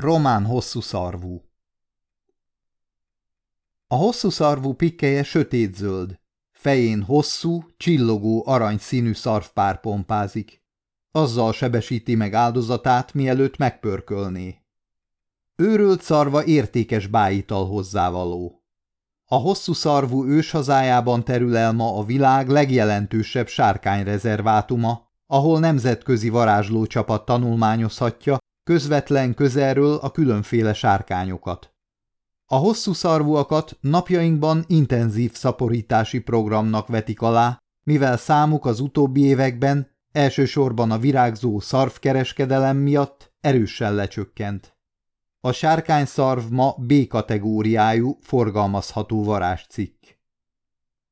Román hosszú szarvú A hosszú szarvú pikkeje sötétzöld, fején hosszú, csillogó aranyszínű szarvpár pompázik. Azzal sebesíti meg áldozatát, mielőtt megpörkölné. Őrölt szarva értékes bájital hozzávaló. A hosszú szarvú őshazájában terül el ma a világ legjelentősebb sárkányrezervátuma, ahol nemzetközi varázslócsapat tanulmányozhatja közvetlen közelről a különféle sárkányokat. A hosszú szarvúakat napjainkban intenzív szaporítási programnak vetik alá, mivel számuk az utóbbi években elsősorban a virágzó szarvkereskedelem miatt erősen lecsökkent. A sárkányszarv ma B kategóriájú forgalmazható varázscikk.